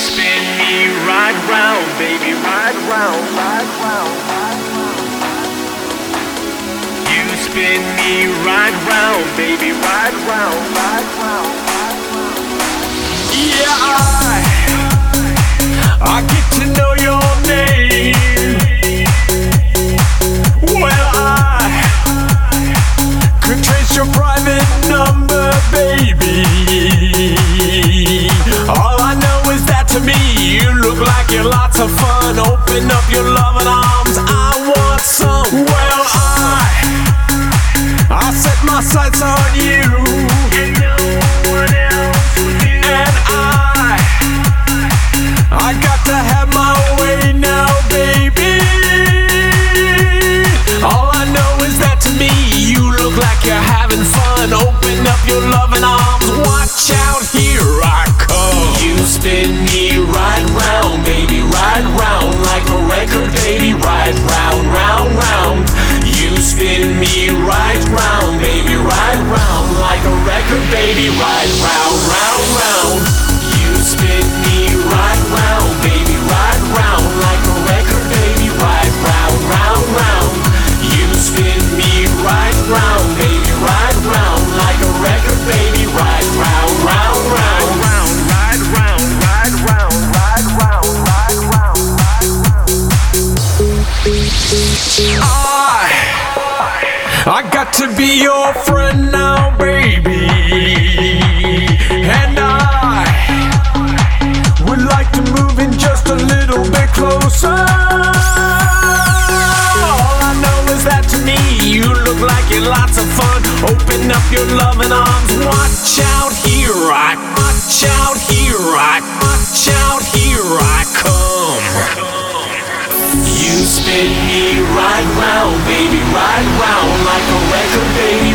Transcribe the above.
spin me right round, baby, right round, right round. You spin me right round, baby, right round, right round. Yeah, I, I get to know your name. Well, I could trace your private number. You look like you're lots of fun. Open up your loving arms, I want some. Well, I, I set my sights on you. And no one else. And I, I got to have my way now, baby. All I know is that to me, you look like you're having fun. Open up your loving arms, to be your friend now, baby, and I would like to move in just a little bit closer. All I know is that to me, you look like you're lots of fun. Open up your loving arms, watch out, right round, baby, right round like a record, baby,